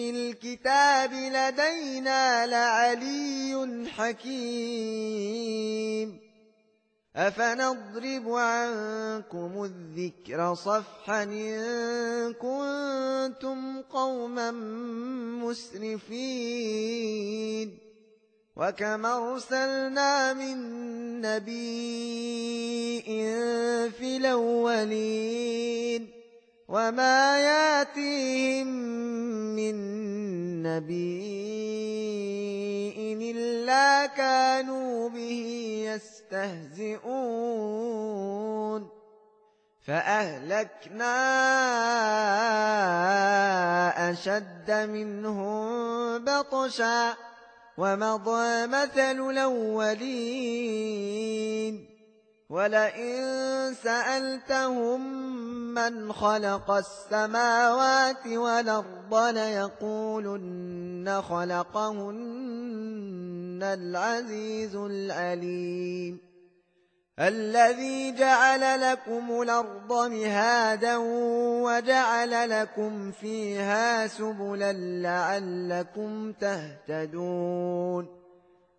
الكتاب لدينا لعلي حكيم أفنضرب عنكم الذكر صفحا إن كنتم قوما مسرفين وكم أرسلنا من نبي في الأولين وما ياتيهم من نبي إلا كانوا به يستهزئون فأهلكنا أشد منهم بطشا ومضى مثل الأولين ولئن سألتهم من خلق السماوات والأرض ليقولن خلقهن العزيز العليم. الذي جعل لكم الأرض مهادا وجعل لكم فيها سبلا لعلكم تهتدون.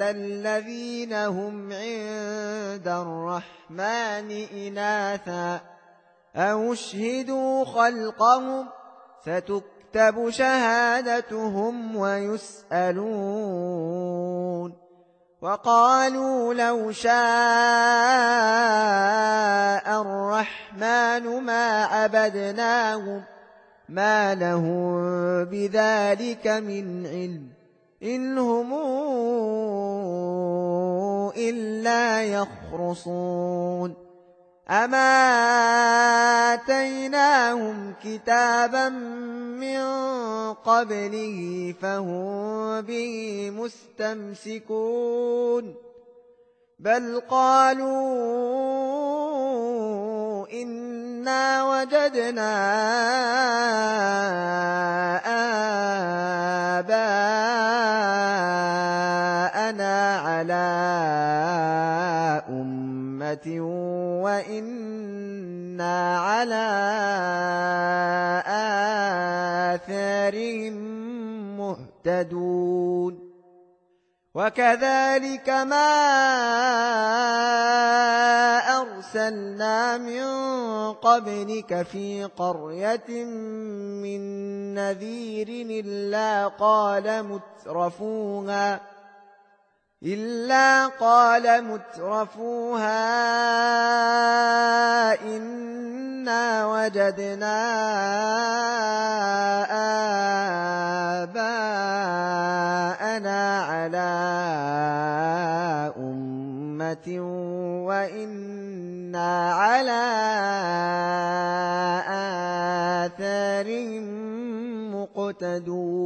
الذين هم عند الرحمن إناثا. أو اشهدوا خلقهم ستكتب شهادتهم ويسألون. وقالوا لو شاء الرحمن ما عبدناهم ما له بذلك من علم. إن هم إلا يخرصون أما آتيناهم كتابا من قبله فهم به مستمسكون بل قالوا إنا وجدنا آباءنا على أمة وإنا على آثارهم مهتدون وكذلك ما أرسلنا من قبلك في قرية من نذير إلا قال مترفوها إلا قال مترفوها إنا وجدنا آباءنا على أمة وإنا على آثارهم مقتدون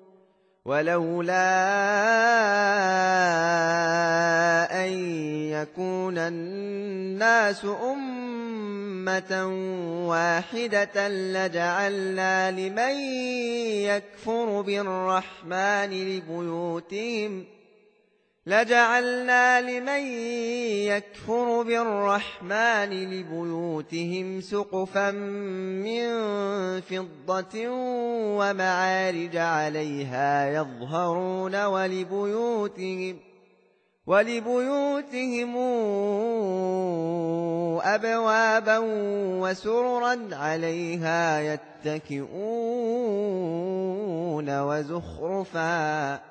ولولا أن يكون الناس أمة واحدة لجعلنا لمن يكفر بالرحمن لبيوتهم لجعلنا لمن يكفر بالرحمن لبيوتهم سقفا من فضة ومعارج عليها يظهرون ولبيوتهم ولبيوتهم أبوابا وسررا عليها يتكئون وزخرفا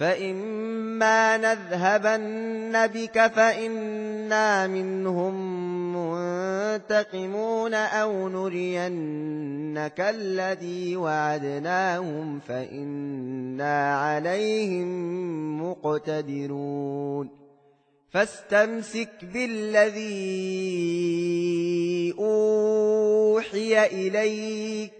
فإما نذهبن بك فإنا منهم منتقمون أو نرينك الذي وعدناهم فإنا عليهم مقتدرون فاستمسك بالذي أوحي إليك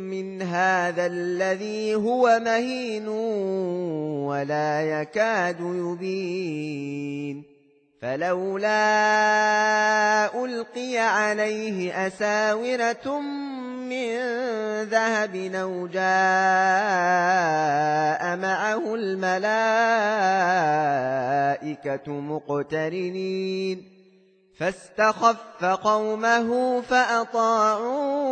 من هذا الذي هو مهين ولا يكاد يبين. فلولا ألقي عليه أساورة من ذهب أو جاء معه الملائكة مقترنين. فاستخف قومه فأطاعوه.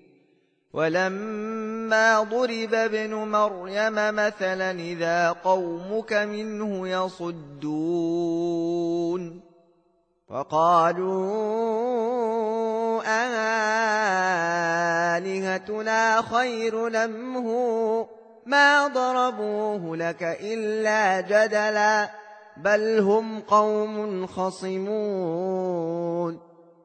ولما ضرب ابن مريم مثلا إذا قومك منه يصدون. وقالوا آلهتنا خير لمه ما ضربوه لك إلا جدلا بل هم قوم خصمون.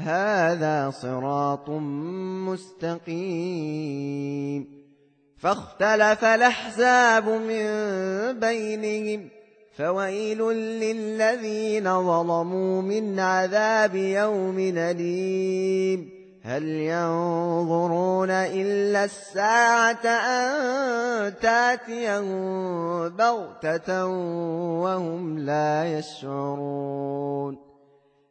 هذا صراط مستقيم. فاختلف الأحزاب من بينهم فويل للذين ظلموا من عذاب يوم أليم. هل ينظرون إلا الساعة أن تأتيهم بغتة وهم لا يشعرون.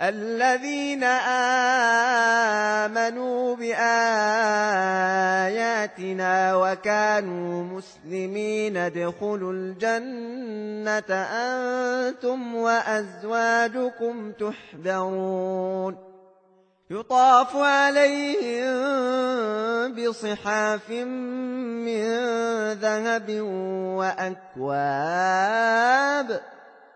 الذين آمنوا بآياتنا وكانوا مسلمين ادخلوا الجنة أنتم وأزواجكم تحبرون يطاف عليهم بصحاف من ذهب وأكواب.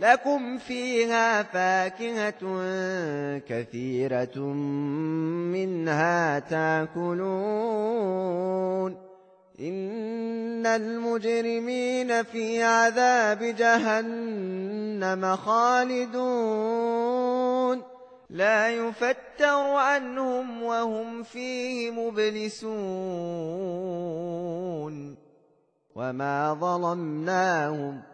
لكم فيها فاكهة كثيرة منها تاكلون إن المجرمين في عذاب جهنم خالدون لا يفتر عنهم وهم فيه مبلسون وما ظلمناهم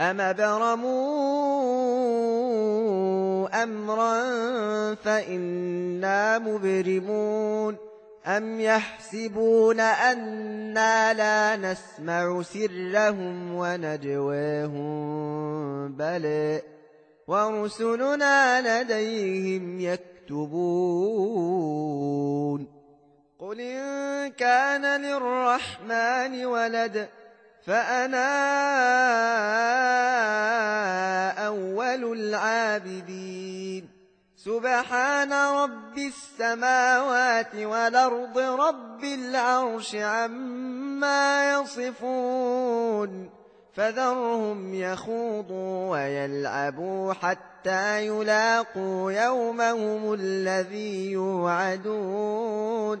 أم برموا أمرا فإنا مبرمون أم يحسبون أنا لا نسمع سرهم ونجواهم بل ورسلنا لديهم يكتبون قل إن كان للرحمن ولد فأنا أول العابدين. سبحان رب السماوات والأرض رب العرش عما يصفون. فذرهم يخوضوا ويلعبوا حتى يلاقوا يومهم الذي يوعدون.